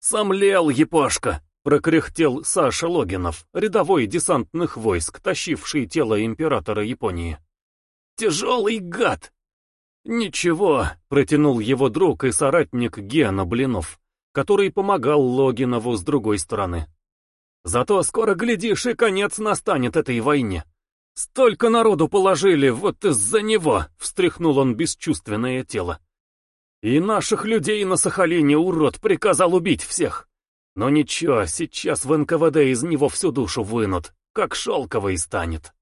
«Сомлел, епошка!» — прокряхтел Саша Логинов, рядовой десантных войск, тащивший тело императора Японии. «Тяжелый гад!» «Ничего», — протянул его друг и соратник Гена Блинов, который помогал Логинову с другой стороны. «Зато скоро, глядишь, и конец настанет этой войне. Столько народу положили, вот из-за него», — встряхнул он бесчувственное тело. «И наших людей на Сахалине урод приказал убить всех. Но ничего, сейчас в НКВД из него всю душу вынут, как шелковый станет».